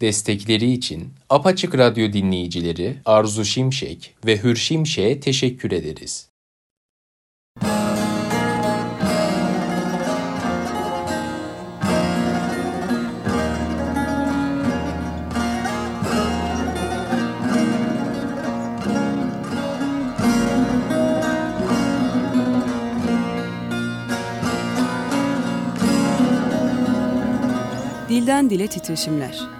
Destekleri için Apaçık Radyo dinleyicileri Arzu Şimşek ve Hür Şimşek'e teşekkür ederiz. Dilden Dile Titreşimler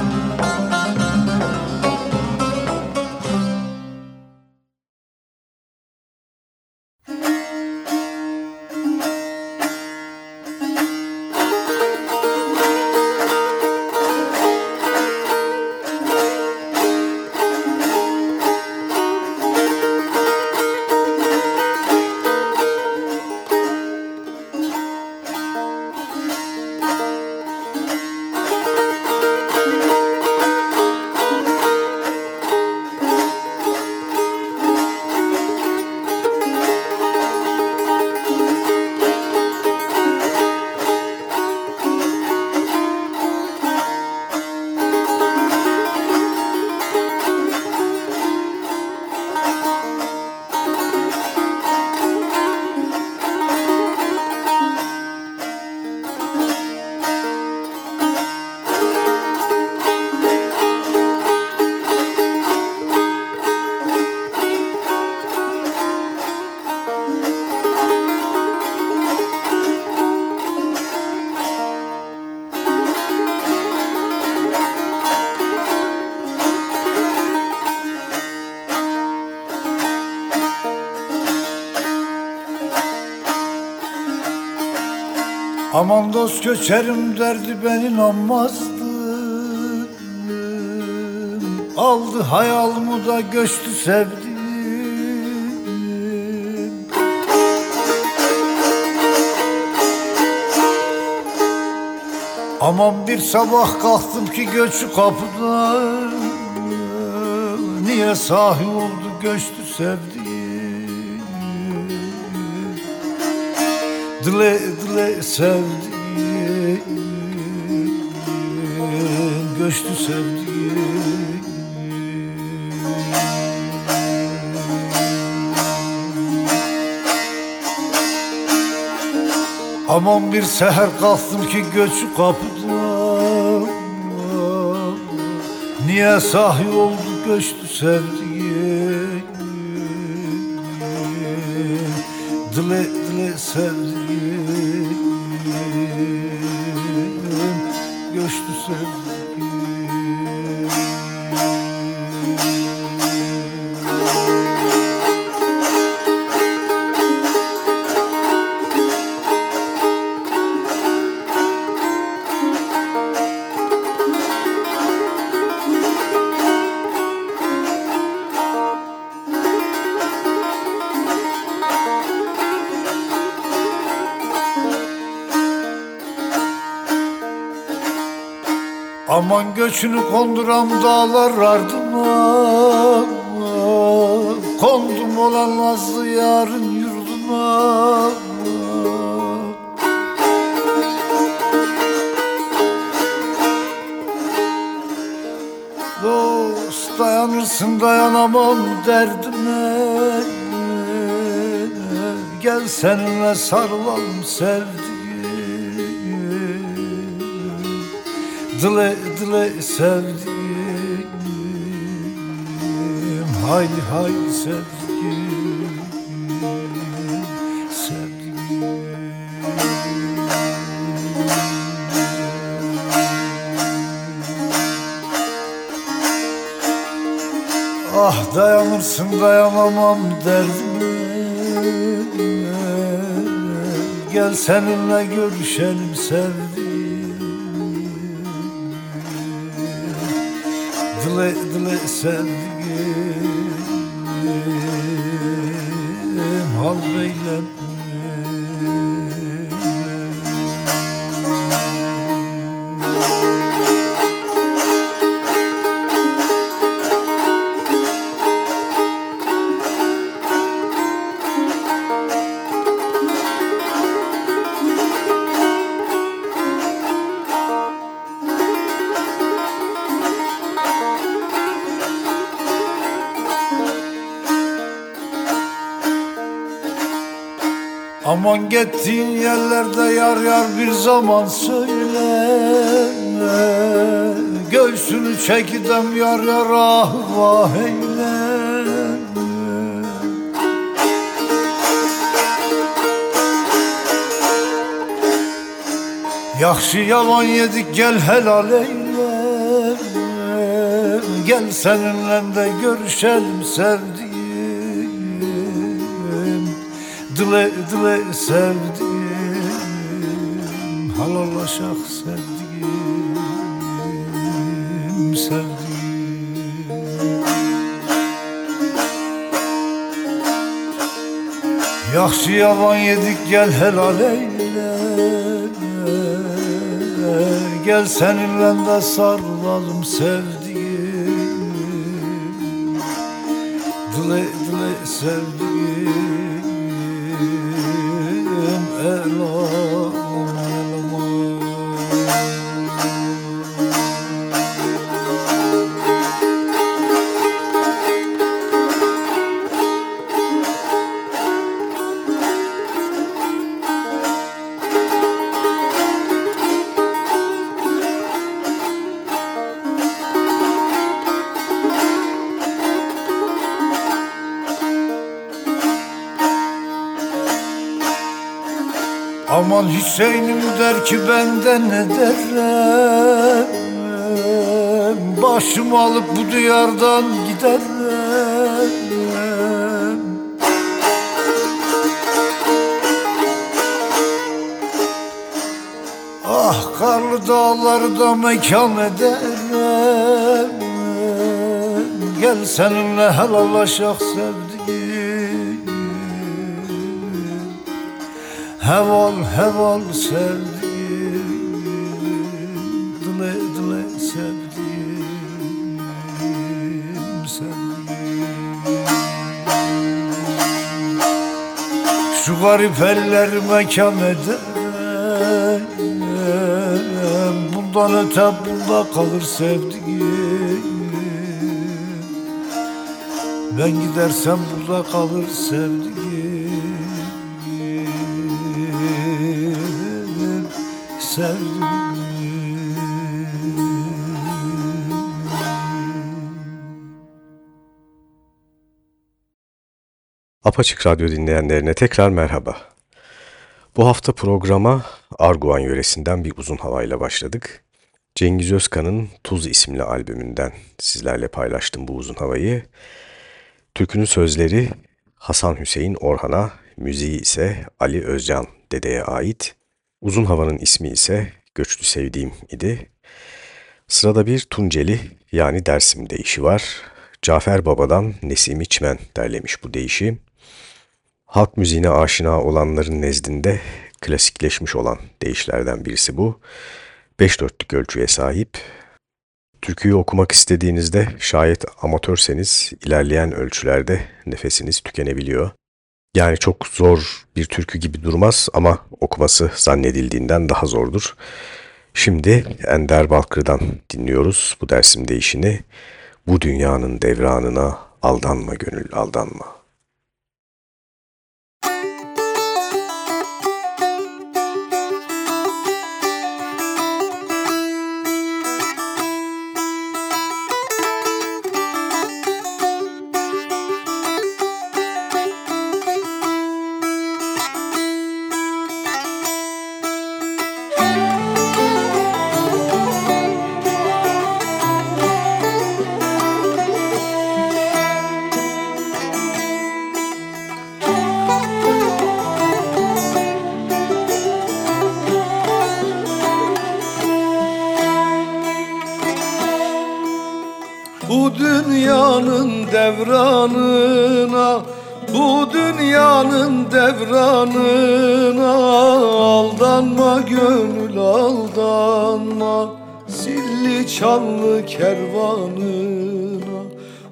Aman dost göçerim derdi ben inanmazdım Aldı hayalımı da göçtü sevdim Aman bir sabah kalktım ki göçü kapıdan. Niye sahi oldu göçtü sevdim Dile dile sevdim Göçtü sevdim Aman bir seher kalktım ki göçü kapıdan. Niye sahi oldu göçtü sevdiğim Dile dile Aman göçünü konduram dağlar ardına Kondum olan nazlı yarın yurduna Dost dayanırsın dayanamam derdime. Gel seninle sarılalım sevdiğim. Dile dile sevdiğim Hayli hayli sevdiğim Sevdiğim. Ah dayanırsın dayanamam derdime. Gel seninle görüşelim sevdiğim Dile sevdiğim Hal beylem Aman gittiğin yerlerde yar yar bir zaman söyle. Göğsünü çekidem yar yar ah vah eyle. Yaxşı yalan yedik gel helal eyle. Gel seninle de görüşelim sevdiğim Dile dile sevdiğim Halallaşak sevdiğim Sevdiğim. Yaxşı yalan yedik gel helal eyle. Gel seninle de sarılalım sevdiğim. Dile dile sevdiğim Aman Hüseyin'im der ki benden ne derim Başımı alıp bu diyardan giderim Ah karlı dağlarda mekan ederim Gel seninle helallaşak sevdiğim Heval heval sevdiğim Dile dile sevdiğim Sevdiğim. Şu garip eller mekan ederim Bundan öte bunda kalır sevdiğim. Ben gidersem burada kalır sevdiğim Apaçık Radyo dinleyenlerine tekrar merhaba. Bu hafta programa Arguan yöresinden bir uzun havayla başladık. Cengiz Özkan'ın Tuz isimli albümünden sizlerle paylaştım bu uzun havayı. Türkünün sözleri Hasan Hüseyin Orhan'a, müziği ise Ali Özcan dedeye ait. Uzun havanın ismi ise Göçlü Sevdiğim idi. Sırada bir Tunceli yani Dersim deyişi var. Cafer Baba'dan Nesim İçmen derlemiş bu deyişi. Halk müziğine aşina olanların nezdinde klasikleşmiş olan deyişlerden birisi bu. Beş dörtlük ölçüye sahip. Türküyü okumak istediğinizde şayet amatörseniz ilerleyen ölçülerde nefesiniz tükenebiliyor. Yani çok zor bir türkü gibi durmaz ama okuması zannedildiğinden daha zordur. Şimdi Ender Balkır'dan dinliyoruz bu dersim değişini. Bu dünyanın devranına aldanma gönül aldanma.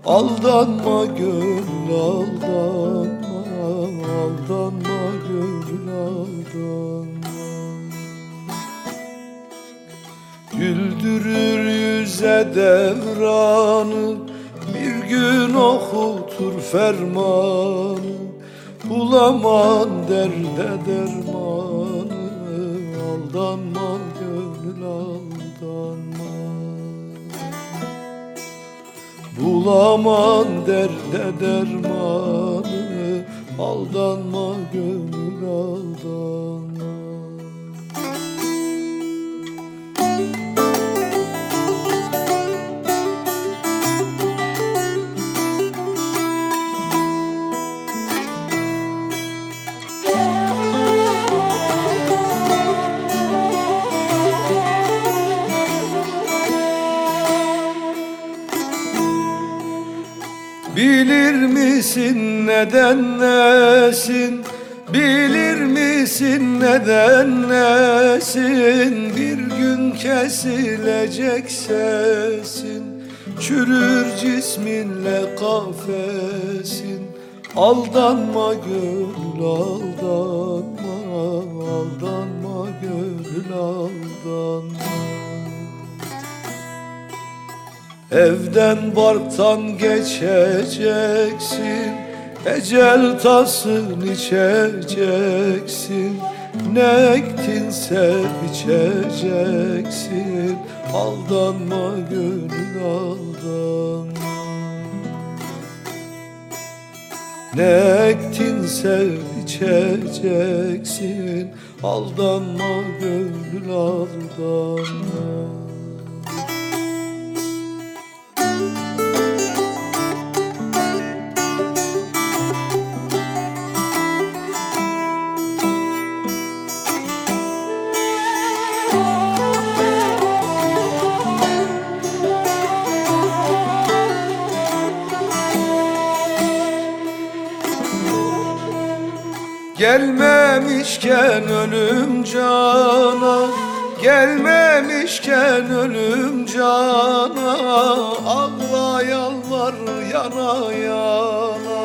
Aldanma gönül aldanma Aldanma gönül aldanma. Güldürür yüze devranı Bir gün okutur fermanı. Bulaman derde dermanı Bulaman derde dermanı Aldanma gönül aldanma Bilir misin neden nesin? Bilir misin neden nesin? Bir gün kesilecek sesin Çürür cisminle kafesin Aldanma gönül aldanma Aldanma gönül aldanma Evden barktan geçeceksin Ecel tasın içeceksin. Ne ektinse biçeceksin Aldanma gönül aldanma. Ne ektinse biçeceksin Aldanma gönül aldanma Gelmemişken ölüm cana Gelmemişken ölüm cana Ağla yalvar yana yana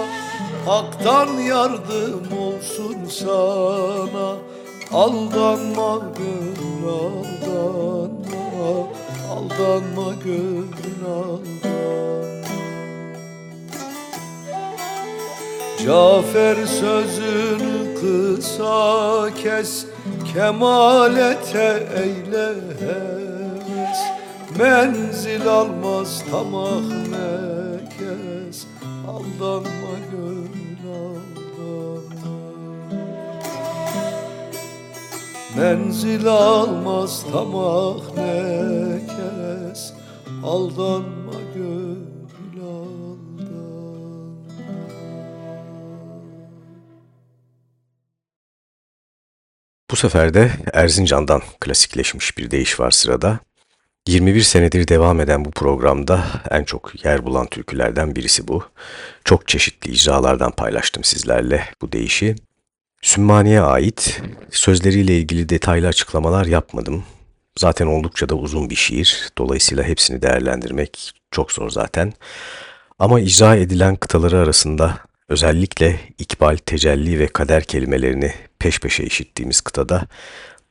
Hak'tan yardım olsun sana Aldanma gönül aldanma Aldanma gönül aldanma Cafer sözünü kısa kes Kemalete eyle heves Menzil almaz tamah mekes Aldanma gönül aldanma Menzil almaz tamah nekes Aldanma Bu sefer de Erzincan'dan klasikleşmiş bir deyiş var sırada. 21 senedir devam eden bu programda en çok yer bulan türkülerden birisi bu. Çok çeşitli icralardan paylaştım sizlerle bu deyişi. Sümmani'ye ait sözleriyle ilgili detaylı açıklamalar yapmadım. Zaten oldukça da uzun bir şiir. Dolayısıyla hepsini değerlendirmek çok zor zaten. Ama icra edilen kıtaları arasında özellikle ikbal, tecelli ve kader kelimelerini peş peşe işittiğimiz kıtada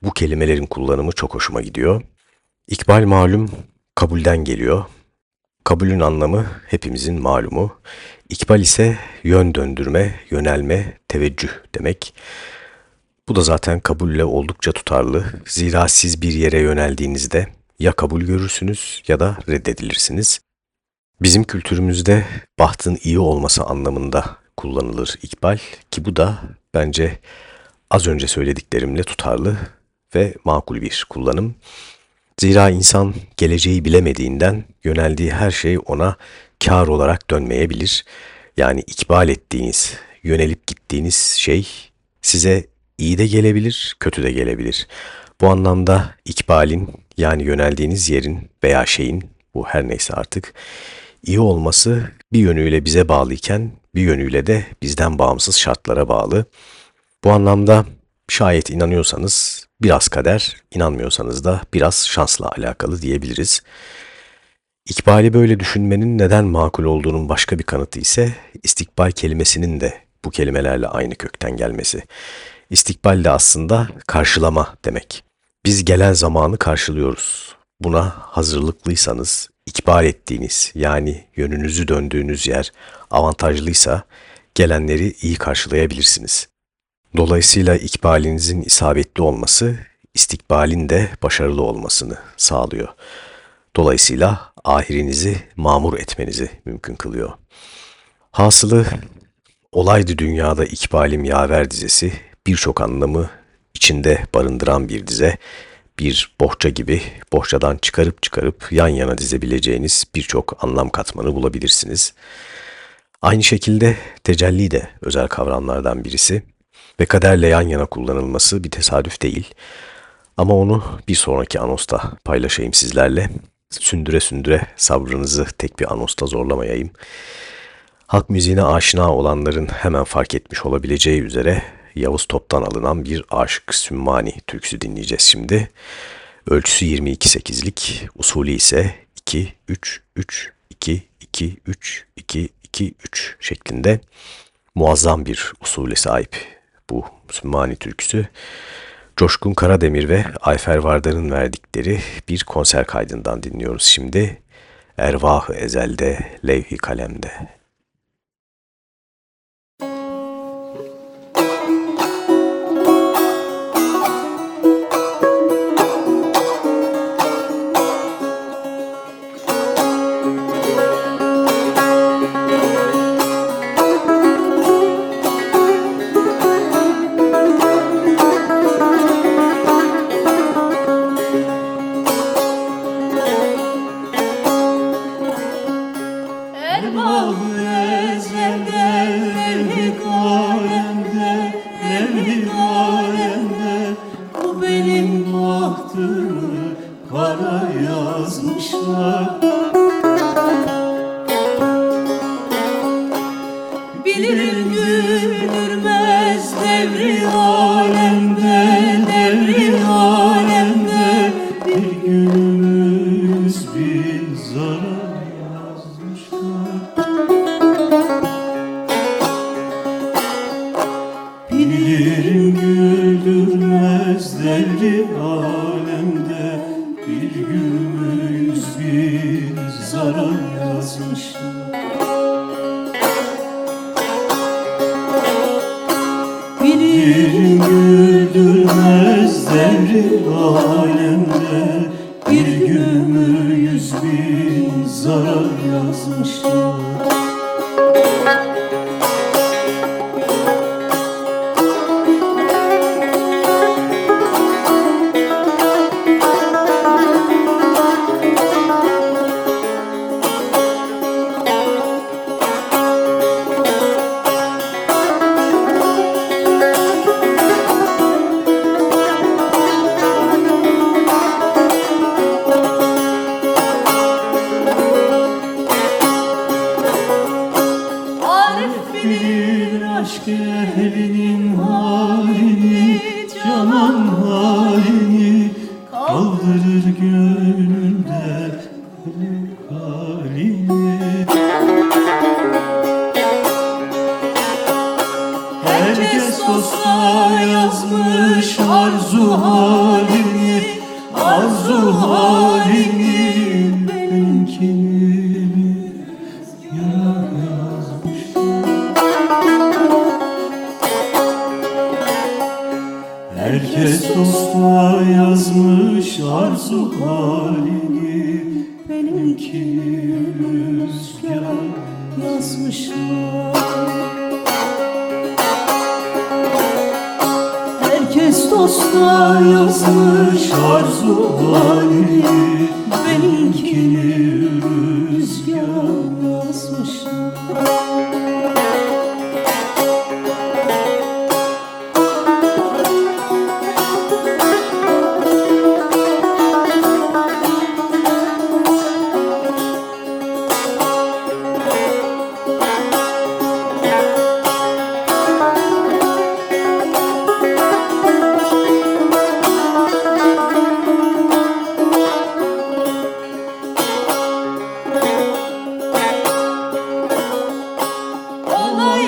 bu kelimelerin kullanımı çok hoşuma gidiyor. İkbal malum kabulden geliyor. Kabulün anlamı hepimizin malumu. İkbal ise yön döndürme, yönelme, teveccüh demek. Bu da zaten kabulle oldukça tutarlı. Zira siz bir yere yöneldiğinizde ya kabul görürsünüz ya da reddedilirsiniz. Bizim kültürümüzde bahtın iyi olması anlamında kullanılır ikbal ki bu da bence az önce söylediklerimle tutarlı ve makul bir kullanım. Zira insan geleceği bilemediğinden yöneldiği her şey ona kar olarak dönmeyebilir. Yani ikbal ettiğiniz, yönelip gittiğiniz şey size iyi de gelebilir, kötü de gelebilir. Bu anlamda ikbalin yani yöneldiğiniz yerin veya şeyin bu her neyse artık iyi olması bir yönüyle bize bağlıyken bir yönüyle de bizden bağımsız şartlara bağlı. Bu anlamda şayet inanıyorsanız biraz kader, inanmıyorsanız da biraz şansla alakalı diyebiliriz. İkbali böyle düşünmenin neden makul olduğunun başka bir kanıtı ise istikbal kelimesinin de bu kelimelerle aynı kökten gelmesi. İstikbal de aslında karşılama demek. Biz gelen zamanı karşılıyoruz. Buna hazırlıklıysanız, ikbal ettiğiniz yani yönünüzü döndüğünüz yer avantajlıysa gelenleri iyi karşılayabilirsiniz. Dolayısıyla ikbalinizin isabetli olması, istikbalin de başarılı olmasını sağlıyor. Dolayısıyla ahirinizi mamur etmenizi mümkün kılıyor. Hasılı Olaydı Dünyada İkbalim Yaver dizesi birçok anlamı içinde barındıran bir dize, bir bohça gibi bohçadan çıkarıp çıkarıp yan yana dizebileceğiniz birçok anlam katmanı bulabilirsiniz. Aynı şekilde tecelli de özel kavramlardan birisi ve kaderle yan yana kullanılması bir tesadüf değil. Ama onu bir sonraki anosta paylaşayım sizlerle. Sündüre sündüre sabrınızı tek bir anosta zorlamayayım. Halk müziğine aşina olanların hemen fark etmiş olabileceği üzere Yavuz Top'tan alınan bir Aşık Sümmani türküsü dinleyeceğiz şimdi. Ölçüsü 22-8'lik, usulü ise 2-3-3-2-2-3-2-2-3 şeklinde muazzam bir usule sahip bu Sümmani türküsü. Coşkun Karademir ve Ayfer Vardar'ın verdikleri bir konser kaydından dinliyoruz şimdi. Ervah-ı ezelde, levh-i kalemde.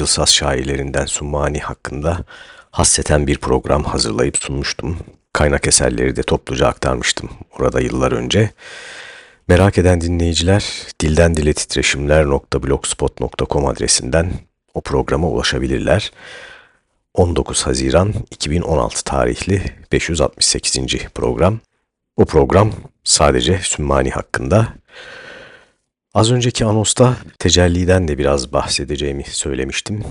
yüzyıl saz şairlerinden Summani hakkında hasseten bir program hazırlayıp sunmuştum. Kaynak eserleri de topluca aktarmıştım orada yıllar önce. Merak eden dinleyiciler dilden dile titreşimler.blogspot.com adresinden o programa ulaşabilirler. 19 Haziran 2016 tarihli 568. program. O program sadece Sümmani hakkında. Az önceki anosta tecelliden de biraz bahsedeceğimi söylemiştim.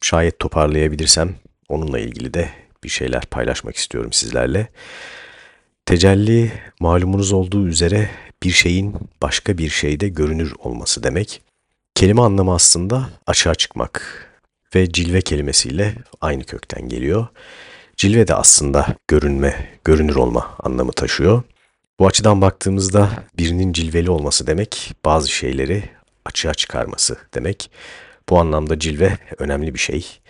Şayet toparlayabilirsem onunla ilgili de bir şeyler paylaşmak istiyorum sizlerle. Tecelli malumunuz olduğu üzere bir şeyin başka bir şeyde görünür olması demek. Kelime anlamı aslında açığa çıkmak ve cilve kelimesiyle aynı kökten geliyor. Cilve de aslında görünme, görünür olma anlamı taşıyor. Bu açıdan baktığımızda birinin cilveli olması demek bazı şeyleri açığa çıkarması demek. Bu anlamda cilve önemli bir şey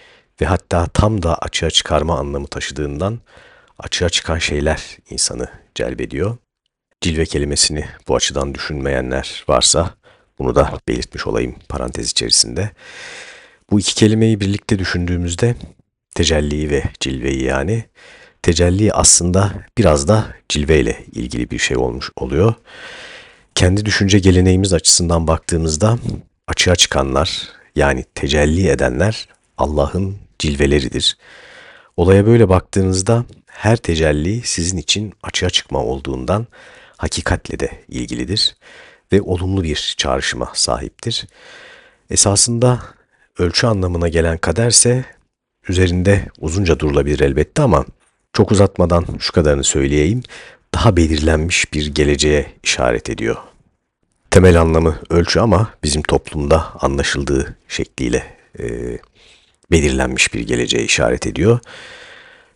ve hatta tam da açığa çıkarma anlamı taşıdığından açığa çıkan şeyler insanı celbediyor. Cilve kelimesini bu açıdan düşünmeyenler varsa bunu da belirtmiş olayım parantez içerisinde. Bu iki kelimeyi birlikte düşündüğümüzde tecelliyi ve cilveyi yani tecelli aslında biraz da cilveyle ilgili bir şey olmuş oluyor. Kendi düşünce geleneğimiz açısından baktığımızda açığa çıkanlar yani tecelli edenler Allah'ın cilveleridir. Olaya böyle baktığınızda her tecelli sizin için açığa çıkma olduğundan hakikatle de ilgilidir ve olumlu bir çağrışıma sahiptir. Esasında ölçü anlamına gelen kaderse üzerinde uzunca durulabilir elbette ama çok uzatmadan şu kadarını söyleyeyim. Daha belirlenmiş bir geleceğe işaret ediyor. Temel anlamı ölçü ama bizim toplumda anlaşıldığı şekliyle e, belirlenmiş bir geleceğe işaret ediyor.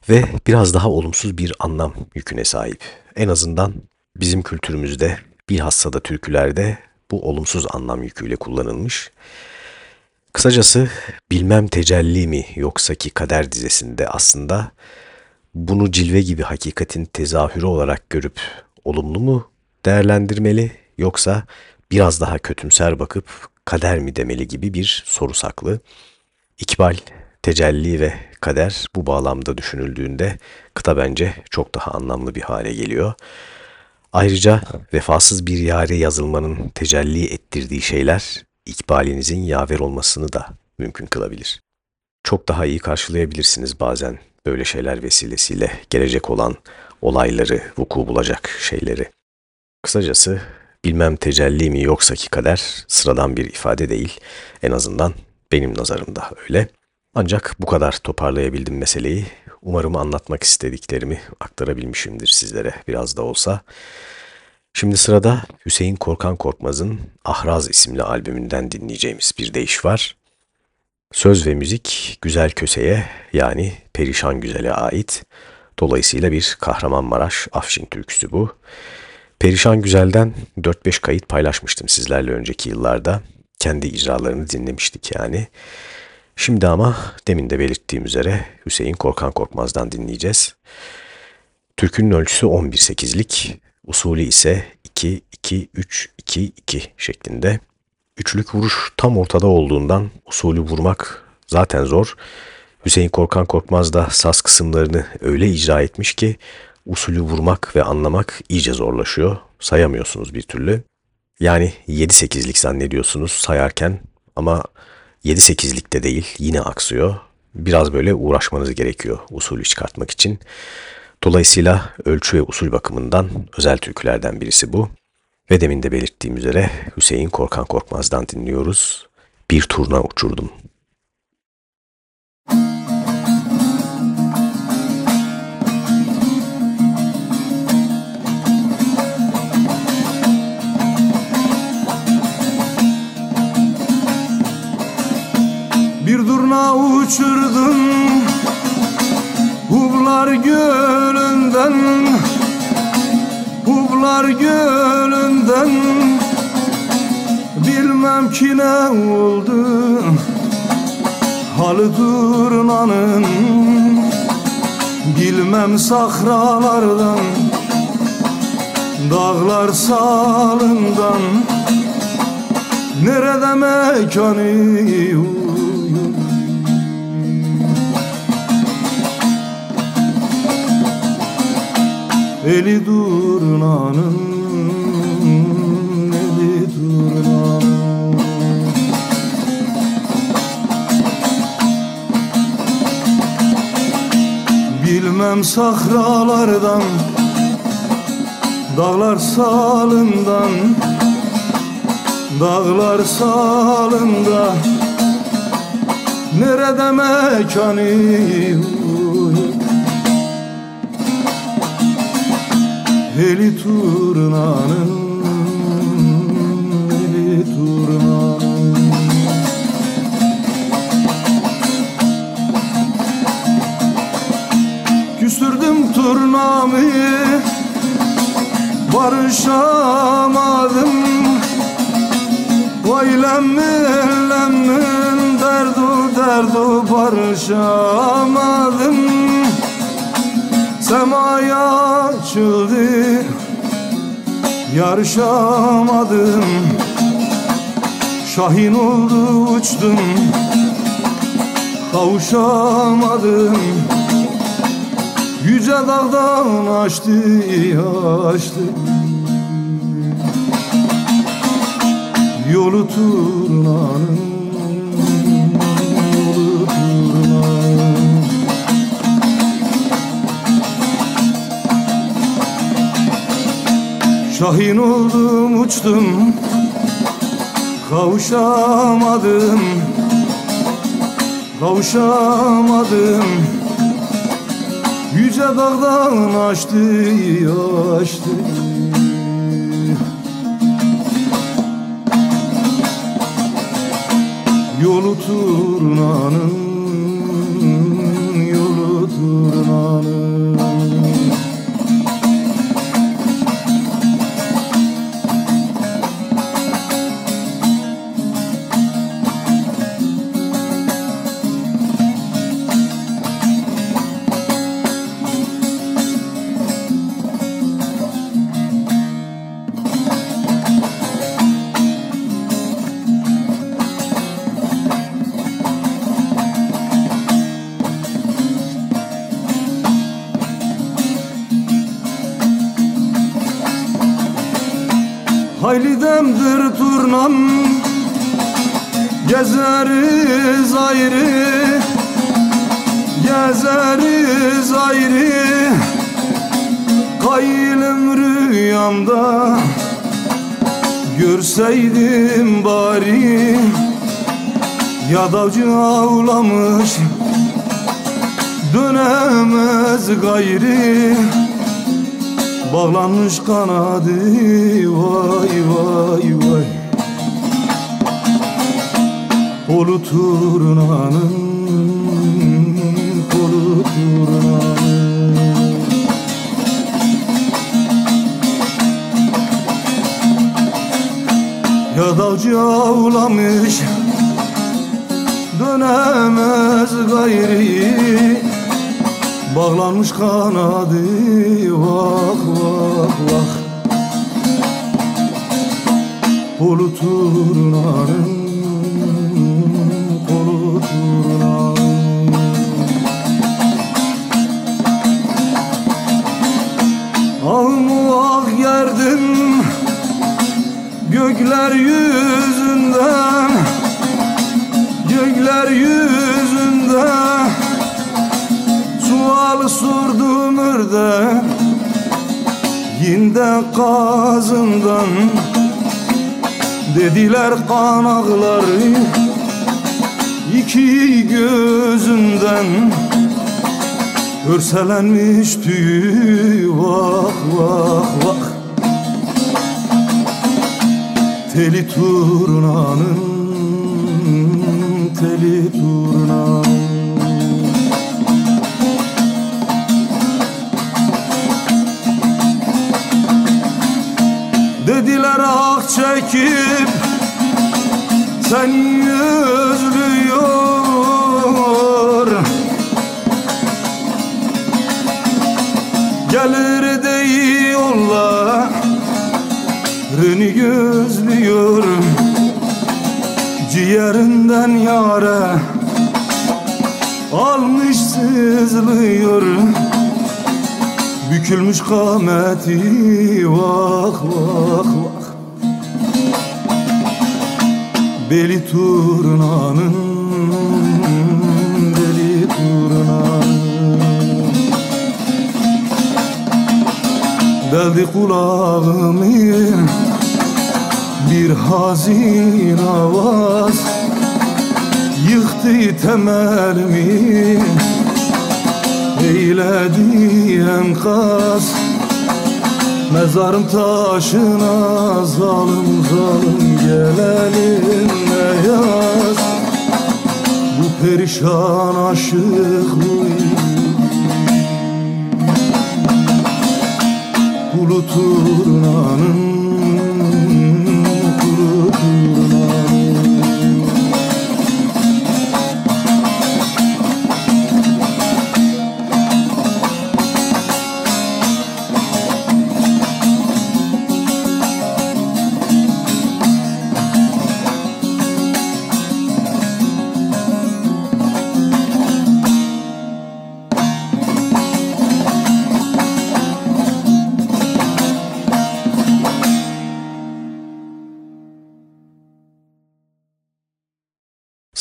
Ve biraz daha olumsuz bir anlam yüküne sahip. En azından bizim kültürümüzde bilhassa da türkülerde bu olumsuz anlam yüküyle kullanılmış. Kısacası bilmem tecelli mi yoksa ki kader dizesinde aslında bunu cilve gibi hakikatin tezahürü olarak görüp olumlu mu değerlendirmeli yoksa biraz daha kötümser bakıp kader mi demeli gibi bir soru saklı. İkbal, tecelli ve kader bu bağlamda düşünüldüğünde kıta bence çok daha anlamlı bir hale geliyor. Ayrıca vefasız bir yare yazılmanın tecelli ettirdiği şeyler ikbalinizin yaver olmasını da mümkün kılabilir. Çok daha iyi karşılayabilirsiniz bazen böyle şeyler vesilesiyle gelecek olan olayları, vuku bulacak şeyleri. Kısacası bilmem tecelli mi yoksa ki kader sıradan bir ifade değil. En azından benim nazarımda öyle. Ancak bu kadar toparlayabildim meseleyi. Umarım anlatmak istediklerimi aktarabilmişimdir sizlere biraz da olsa. Şimdi sırada Hüseyin Korkan Korkmaz'ın Ahraz isimli albümünden dinleyeceğimiz bir deyiş var. Söz ve müzik Güzel Köse'ye yani Perişan Güzel'e ait. Dolayısıyla bir Kahramanmaraş Afşin türküsü bu. Perişan Güzel'den 4-5 kayıt paylaşmıştım sizlerle önceki yıllarda. Kendi icralarını dinlemiştik yani. Şimdi ama demin de belirttiğim üzere Hüseyin Korkan Korkmaz'dan dinleyeceğiz. Türkünün ölçüsü 11-8'lik, usulü ise 2-2-3-2-2 şeklinde. Üçlük vuruş tam ortada olduğundan usulü vurmak zaten zor. Hüseyin Korkan Korkmaz da saz kısımlarını öyle icra etmiş ki usulü vurmak ve anlamak iyice zorlaşıyor. Sayamıyorsunuz bir türlü. Yani 7-8'lik zannediyorsunuz sayarken ama 7-8'likte değil yine aksıyor. Biraz böyle uğraşmanız gerekiyor usulü çıkartmak için. Dolayısıyla ölçü ve usul bakımından özel türkülerden birisi bu. Ve demin de belirttiğim üzere Hüseyin Korkan Korkmaz'dan dinliyoruz. Bir turna uçurdum. Bir durna uçurdum Hublar gölünden Hublar gölünden Bilmem ki ne oldu. Halı durnanın Bilmem sahralardan Dağlar salından. Nerede mekanı Eli durnanın Eli durnanın. Bilmem sahralardan Dağlar salından Dağlar salında Nerede mekanı Eli turnanın Eli turnanın. Küstürdüm turnamı Barışamadım. Vay lemmin lemmin derdu derdu barışamadım Semaya açıldı. Yarışamadım. Şahin oldu uçtum. Kavuşamadım. Yüce dağdan açtı açtı. Yolu turnanın Şahin oldum uçtum. Kavuşamadım. Kavuşamadım. Yüce dağdan açtı açtı Yolu turnanın Yolu turnanın vah vah vah. Kolu turnanın Kolu turnanın Ahımı ah yerdim Gökler yüzünden sordu mürde Yinde kazından. Dediler kan ağlar iki gözünden. Örselenmiş tüy vah vah vah. Teli turnanın teli turnanın Dediler ah çekip seni özlüyor Gelir de yolla Reni gözlüyor Ciğerinden yara Almış sızlıyor Bükülmüş kameti vah vah vah. Beli turnanın Beli turnanın. Deldi kulağımı Bir hazin avaz. Yıktı temelimi Eyledi enkaz Mezarım taşına zalim zalim gelelim ne yaz? Bu perişan aşık Kulu turnanın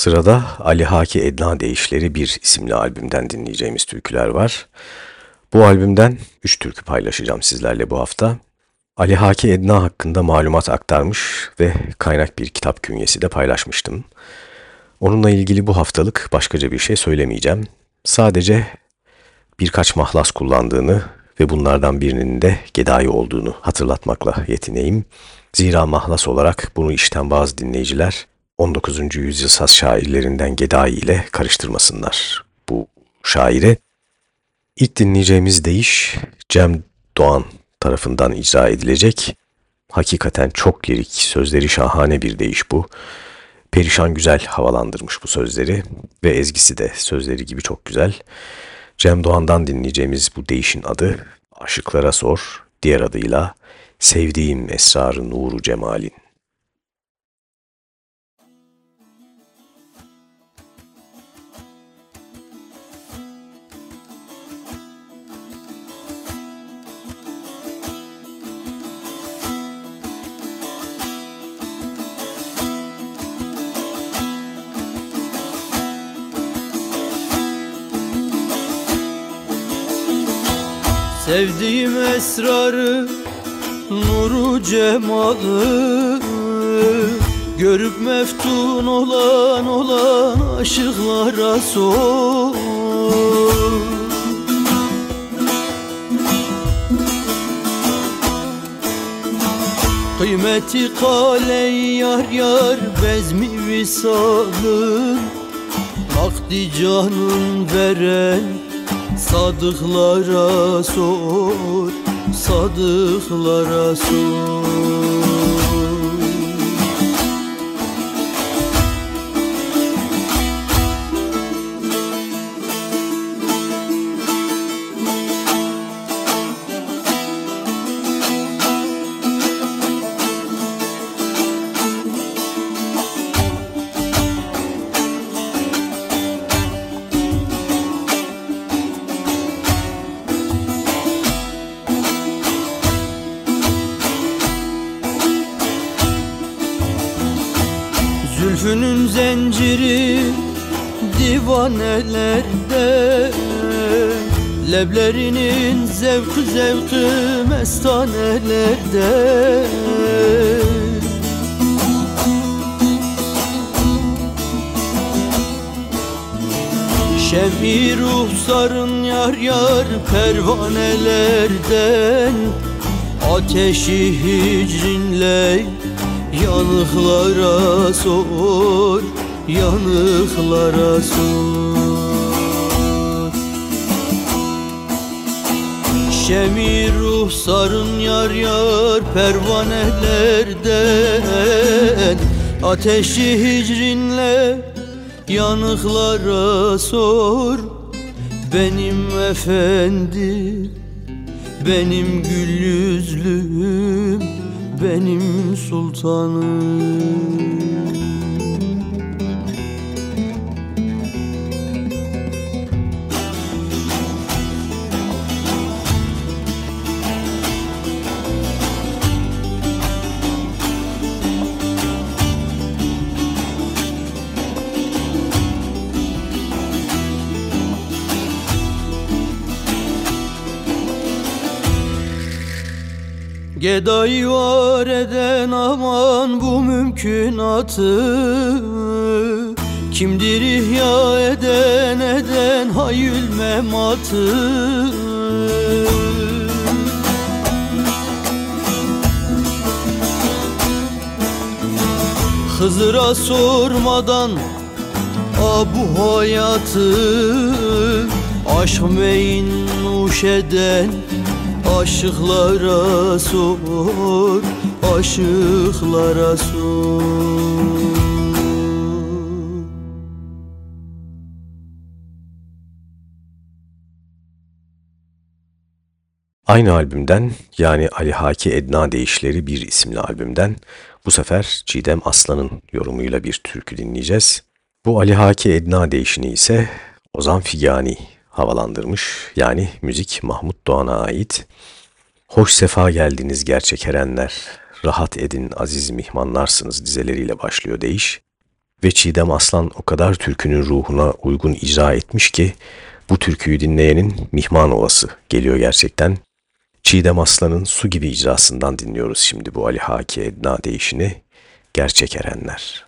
Sırada Ali Haki Edna Değişleri Bir isimli albümden dinleyeceğimiz türküler var. Bu albümden 3 türkü paylaşacağım sizlerle bu hafta. Ali Haki Edna hakkında malumat aktarmış ve kaynak bir kitap künyesi de paylaşmıştım. Onunla ilgili bu haftalık başkaca bir şey söylemeyeceğim. Sadece birkaç mahlas kullandığını ve bunlardan birinin de Gedai olduğunu hatırlatmakla yetineyim. Zira mahlas olarak bunu işten bazı dinleyiciler 19. yüzyıl saz şairlerinden Gedai ile karıştırmasınlar bu şairi. İlk dinleyeceğimiz deyiş Cem Doğan tarafından icra edilecek. Hakikaten çok lirik, sözleri şahane bir deyiş bu. Perişan güzel havalandırmış bu sözleri ve ezgisi de sözleri gibi çok güzel. Cem Doğan'dan dinleyeceğimiz bu deyişin adı Aşıklara Sor, diğer adıyla Sevdiğim Esrarı Nuru Cemal'in. Sevdiğim esrarı Nuru cemalı. Görüp meftun olan olan aşıklara sor. Kıymeti kale yar yar bezmi visalın Vakti canın veren Sadıklara sor, sadıklara sor zinciri divanelerde Leblerinin zevkı zevkı mestanelerde Şem'i ruhsarın yar yar pervanelerden Ateşi hicrinle yanıklara sor Yanıklara sor. Şem'i ruhsarın yar yar pervanelerden Ateşi hicrinle yanıklara sor. Benim efendim benim gül yüzlüm benim sultanım Gedayı var eden aman bu mümkünatı. Kimdir ihya eden eden hayül mematı. Hızır'a sormadan a bu hayatı. Aşk meyin nuş eden Aşıklara sor, aşıklara sor Aynı albümden yani Ali Haki Edna Değişleri bir isimli albümden bu sefer Çiğdem Aslan'ın yorumuyla bir türkü dinleyeceğiz. Bu Ali Haki Edna Değişini ise Ozan Figani havalandırmış yani müzik Mahmut Doğan'a ait. Hoş sefa geldiniz gerçek erenler, rahat edin aziz mihmanlarsınız dizeleriyle başlıyor değiş. Ve Çiğdem Aslan o kadar türkünün ruhuna uygun icra etmiş ki bu türküyü dinleyenin mihman olası geliyor gerçekten. Çiğdem Aslan'ın su gibi icrasından dinliyoruz şimdi bu Ali Haki Edna değişini Gerçek Erenler.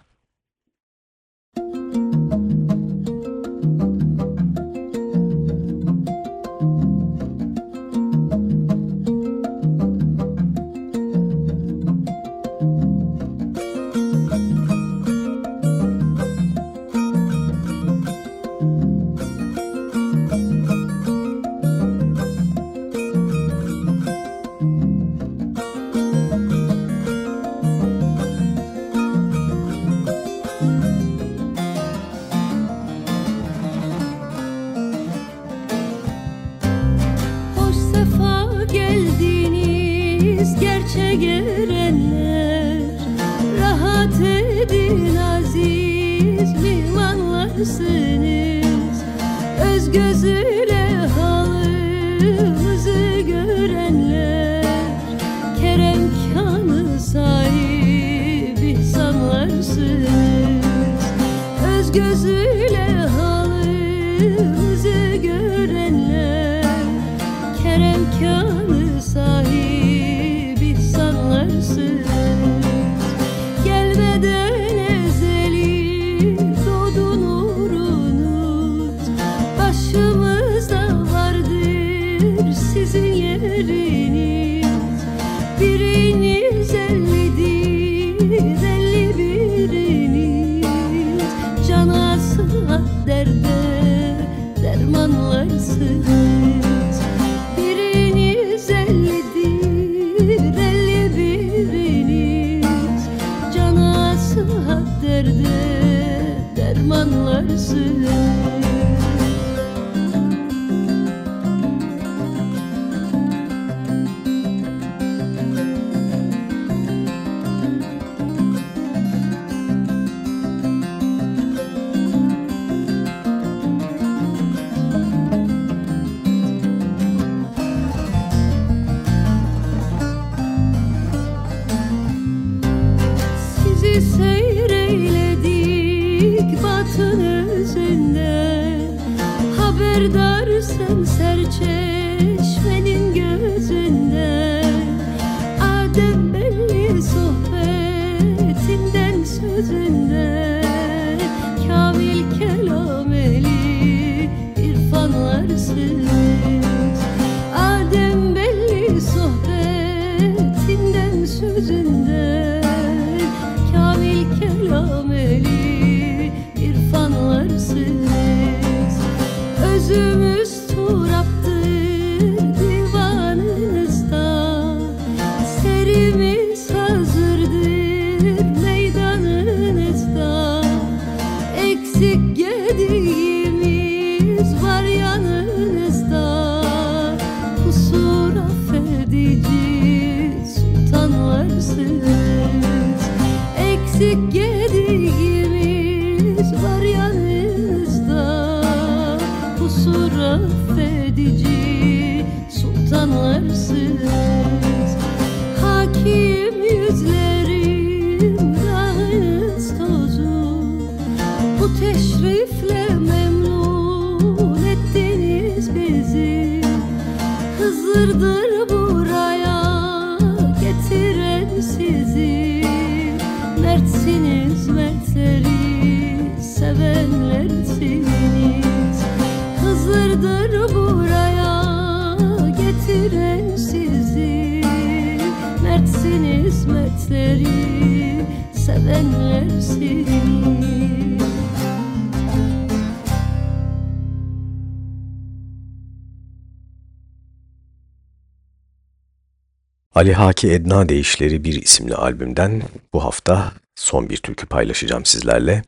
Ali Haki Edna Değişleri Bir isimli albümden bu hafta son bir türkü paylaşacağım sizlerle.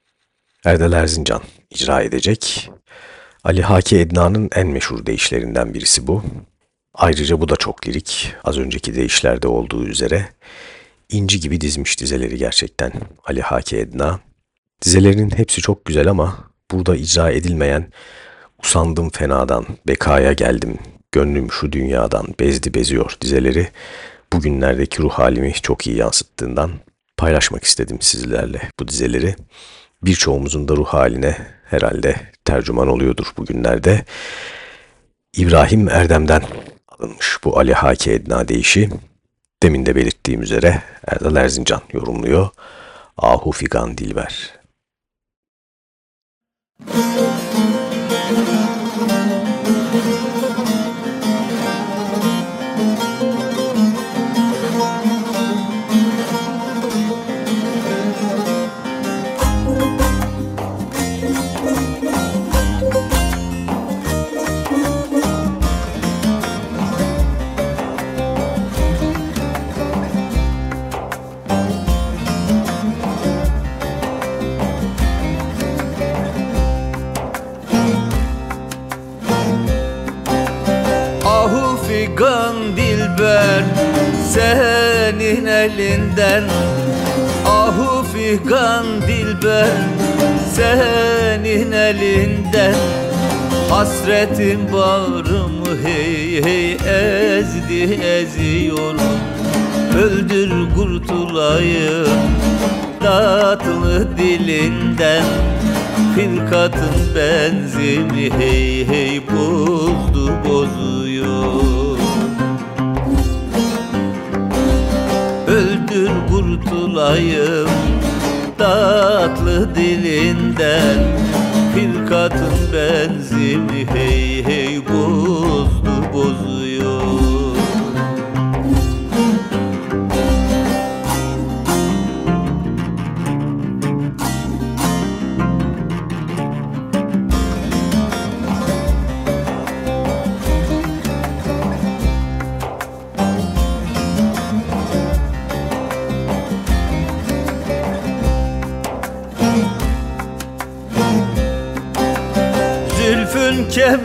Erdal Erzincan icra edecek. Ali Haki Edna'nın en meşhur deyişlerinden birisi bu. Ayrıca bu da çok lirik. Az önceki deyişlerde olduğu üzere. inci gibi dizmiş dizeleri gerçekten Ali Haki Edna. Dizelerinin hepsi çok güzel ama burada icra edilmeyen Usandım fenadan, bekaya geldim, gönlüm şu dünyadan bezdi beziyor dizeleri bugünlerdeki ruh halimi çok iyi yansıttığından paylaşmak istedim sizlerle bu dizeleri. Birçoğumuzun da ruh haline herhalde tercüman oluyordur bugünlerde. İbrahim Erdem'den alınmış bu Ali Haki Edna deyişi. Demin de belirttiğim üzere Erdal Erzincan yorumluyor. Ahu Figan Dilber. Müzik elinden Ahu figan dilber senin elinden. Hasretin bağrımı hey hey ezdi eziyorum. Öldür kurtulayım tatlı dilinden. Hilkatın benzimi hey hey bozdu bozuyor kurtulayım tatlı dilinden Hilkatın benzimi hey hey bozdu bozuyor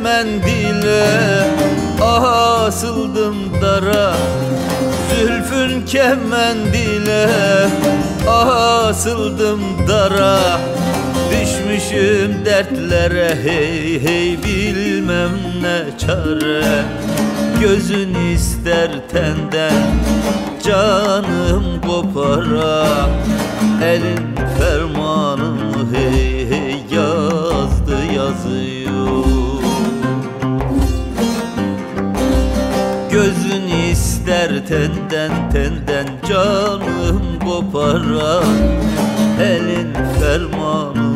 kemendile asıldım dara. Zülfün kemendile asıldım dara. Düşmüşüm dertlere hey hey bilmem ne çare. Gözün ister tenden canım kopara. Elin fermanımı hey hey yazdı yazıyor tenden tenden canım koparan Elin fermanını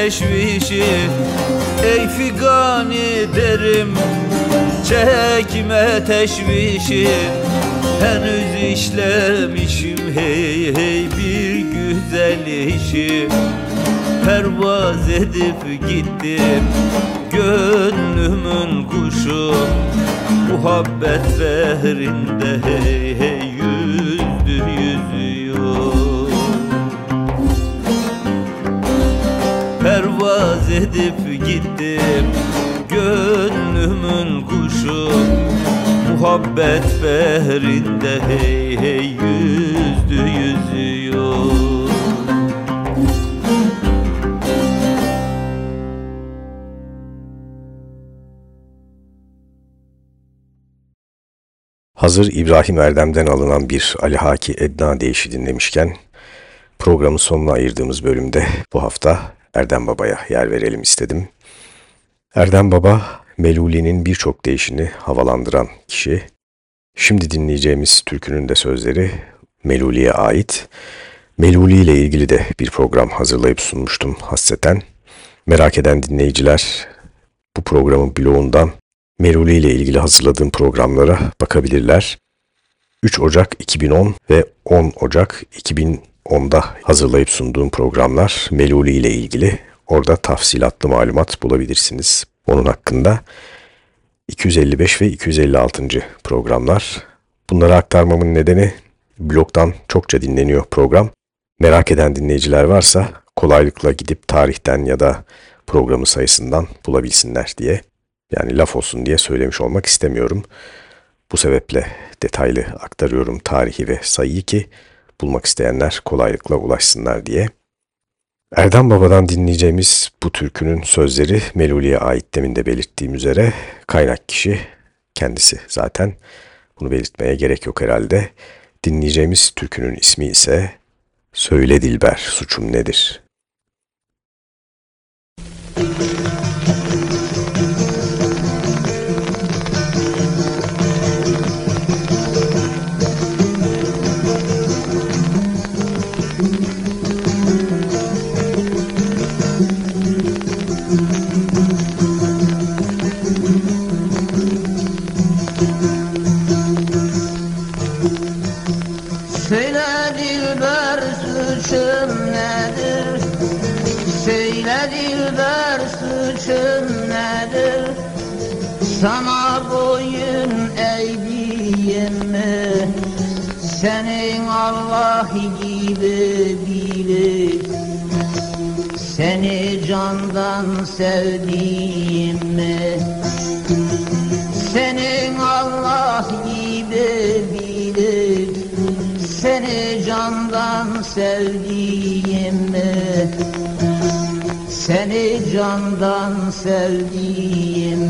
teşvişi Ey figani derim Çekme teşvişi. Henüz işlemişim hey hey bir güzel işi. Pervaz edip gittim Gönlümün kuşu. Muhabbet behrinde hey hey edip gittim Gönlümün kuşu. Muhabbet behrinde hey hey yüzdü yüzüyor. Hazır İbrahim Erdem'den alınan bir Ali Haki Edna deyişi dinlemişken programın sonuna ayırdığımız bölümde bu hafta Erdem Baba'ya yer verelim istedim. Erdem Baba, Meluli'nin birçok deyişini havalandıran kişi. Şimdi dinleyeceğimiz türkünün de sözleri Meluli'ye ait. Meluli ile ilgili de bir program hazırlayıp sunmuştum hasreten. Merak eden dinleyiciler bu programın bloğundan Meluli ile ilgili hazırladığım programlara bakabilirler. 3 Ocak 2010 ve 10 Ocak 2010'da hazırlayıp sunduğum programlar Meluli ile ilgili. Orada tafsilatlı malumat bulabilirsiniz onun hakkında. 255 ve 256. programlar. Bunları aktarmamın nedeni blogdan çokça dinleniyor program. Merak eden dinleyiciler varsa kolaylıkla gidip tarihten ya da programı sayısından bulabilsinler diye. Yani laf olsun diye söylemiş olmak istemiyorum. Bu sebeple detaylı aktarıyorum tarihi ve sayıyı ki bulmak isteyenler kolaylıkla ulaşsınlar diye. Erdem Baba'dan dinleyeceğimiz bu türkünün sözleri Meluli'ye ait demin de belirttiğim üzere kaynak kişi kendisi zaten. Bunu belirtmeye gerek yok herhalde. Dinleyeceğimiz türkünün ismi ise Söyle Dilber Suçum Nedir? Allah gibi bilir Seni candan sevdiğim mi? Senin Allah gibi bilir Seni candan sevdiğim mi? Seni candan sevdiğim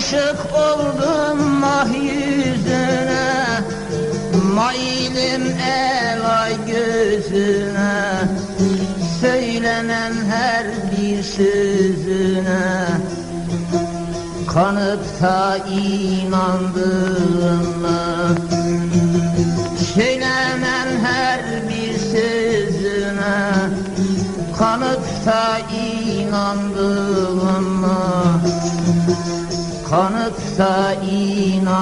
Aşık oldum mahyüzüne Mailim el ay gözüne. Söylenen her bir sözüne Kanıp da inandığım mı Söylenen her bir sözüne Kanıp da inandığım mı kanıtsa inandığına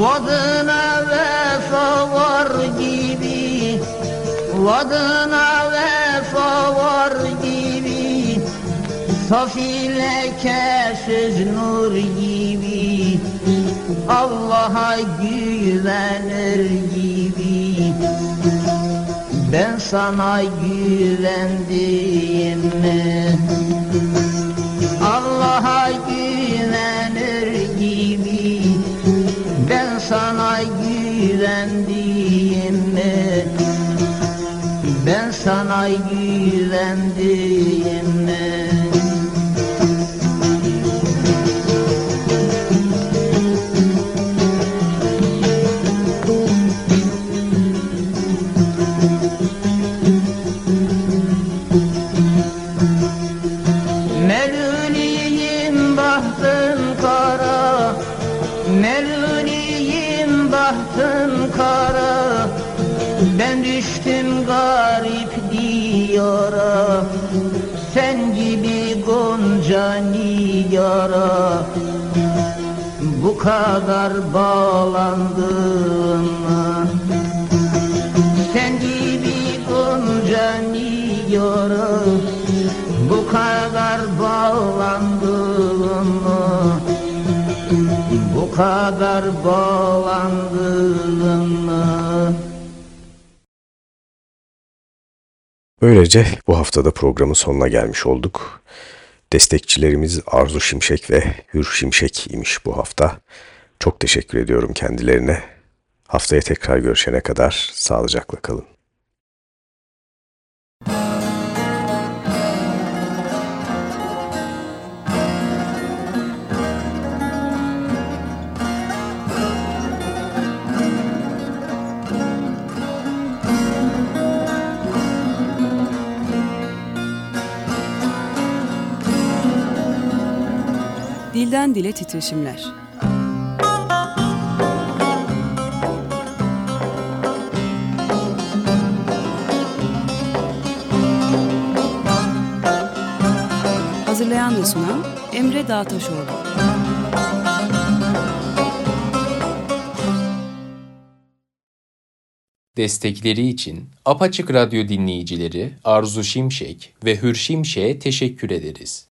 Vadına vefa var gibi Vadına vefa var gibi. Saf kesöz nur gibi Allah'a güvenir gibi Ben sana güvendim mi? Allah'a güvenir gibi Ben sana güvendim mi? Ben sana güvendim bahtın kara Ben düştüm garip diyara. Sen gibi gonca niyara. Bu kadar bağlandım? Sen gibi gonca niyara. Bu kadar bağlandım kadar bağlandım mı? Böylece bu haftada programın sonuna gelmiş olduk. Destekçilerimiz Arzu Şimşek ve Hür Şimşek imiş bu hafta. Çok teşekkür ediyorum kendilerine. Haftaya tekrar görüşene kadar sağlıcakla kalın. Dilden dile titreşimler. Hazırlayan ve sunan Emre Dağtaşoğlu. Destekleri için Apaçık Radyo dinleyicileri Arzu Şimşek ve Hür Şimşek'e teşekkür ederiz.